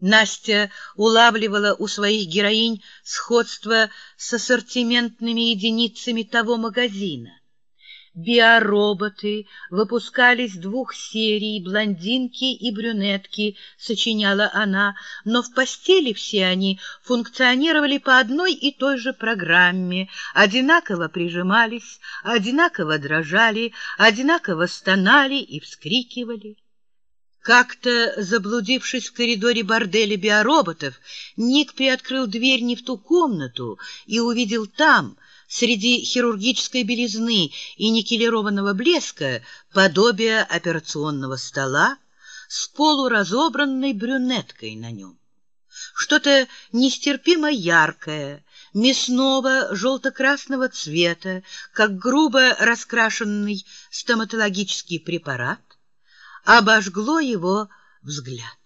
Настя улавливала у своих героинь сходство с ассортиментными единицами того магазина. Биороботы выпускались двух серий, блондинки и брюнетки, сочиняла она, но в постели все они функционировали по одной и той же программе, одинаково прижимались, одинаково дрожали, одинаково стонали и вскрикивали. Как-то, заблудившись в коридоре борделя биороботов, Ник приоткрыл дверь не в ту комнату и увидел там, среди хирургической белизны и никелированного блеска, подобие операционного стола с полуразобранной брюнеткой на нем. Что-то нестерпимо яркое, мясного желто-красного цвета, как грубо раскрашенный стоматологический препарат, обожгло его взгляд.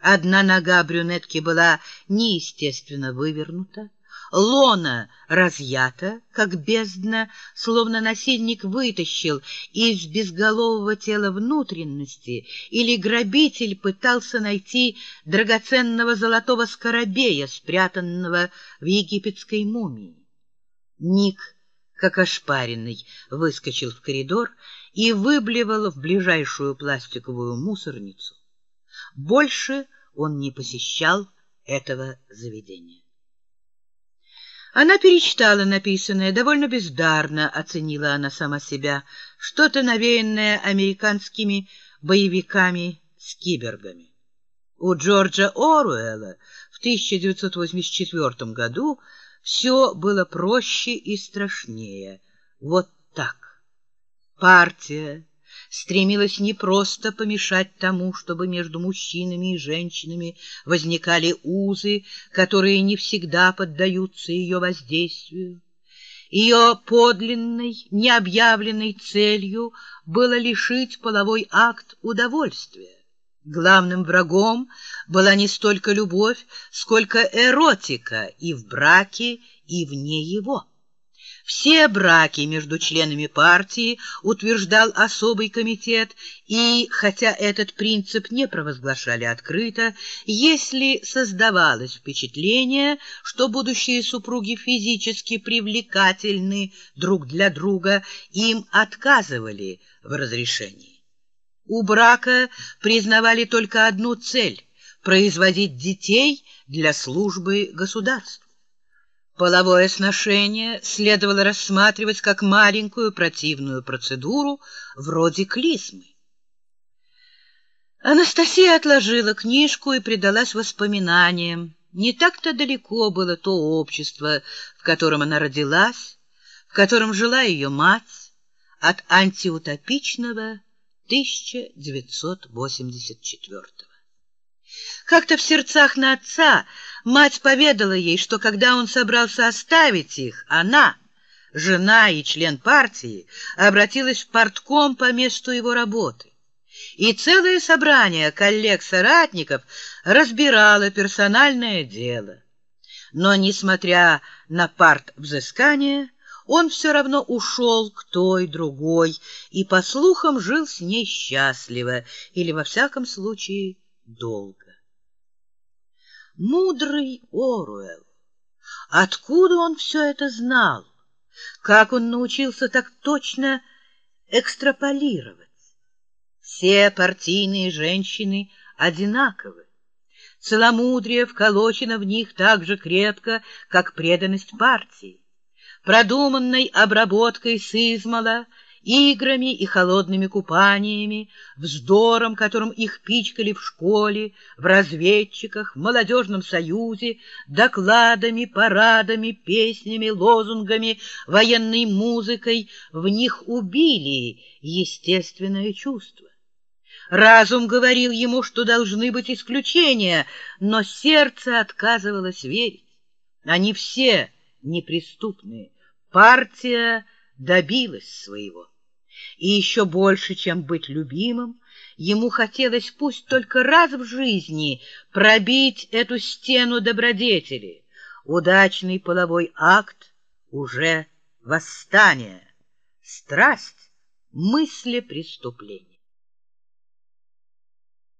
Одна нога брюнетки была неестественно вывернута, лона разъята, как бездна, словно насильник вытащил из безголового тела внутренности, или грабитель пытался найти драгоценного золотого скоробея, спрятанного в египетской мумии. Ник, как ошпаренный, выскочил в коридор и выблевал в ближайшую пластиковую мусорницу. Больше он не посещал этого заведения. Она перечитала написанное, довольно бездарно оценила она сама себя, что-то навеянное американскими боевиками с кибергами. У Джорджа Оруэлла в 1984 году все было проще и страшнее. Вот так. Партия стремилась не просто помешать тому, чтобы между мужчинами и женщинами возникали узы, которые не всегда поддаются ее воздействию. Ее подлинной, необъявленной целью было лишить половой акт удовольствия. Главным врагом была не столько любовь, сколько эротика и в браке, и вне его. Все браки между членами партии утверждал особый комитет, и, хотя этот принцип не провозглашали открыто, если создавалось впечатление, что будущие супруги физически привлекательны друг для друга, им отказывали в разрешении. У брака признавали только одну цель – производить детей для службы государству. Половое сношение следовало рассматривать как маленькую противную процедуру вроде клизмы. Анастасия отложила книжку и предалась воспоминаниям. Не так-то далеко было то общество, в котором она родилась, в котором жила ее мать, от антиутопичного 1984 -го. Как-то в сердцах на отца мать поведала ей, что когда он собрался оставить их, она, жена и член партии, обратилась в партком по месту его работы. И целое собрание коллег-соратников разбирало персональное дело. Но, несмотря на парт-взыскание, он все равно ушел к той, другой, и, по слухам, жил с ней счастливо, или, во всяком случае, долго. Мудрый Оруэлл! Откуда он все это знал? Как он научился так точно экстраполировать? Все партийные женщины одинаковы. Целомудрие вколочено в них так же крепко, как преданность партии. Продуманной обработкой сызмала играми и холодными купаниями, вздором, которым их пичкали в школе, в разведчиках, в молодежном союзе, докладами, парадами, песнями, лозунгами, военной музыкой, в них убили естественное чувство. Разум говорил ему, что должны быть исключения, но сердце отказывалось верить. Они все неприступные. Партия добилась своего. И еще больше, чем быть любимым, ему хотелось пусть только раз в жизни пробить эту стену добродетели. Удачный половой акт уже восстание, страсть, мысли преступления.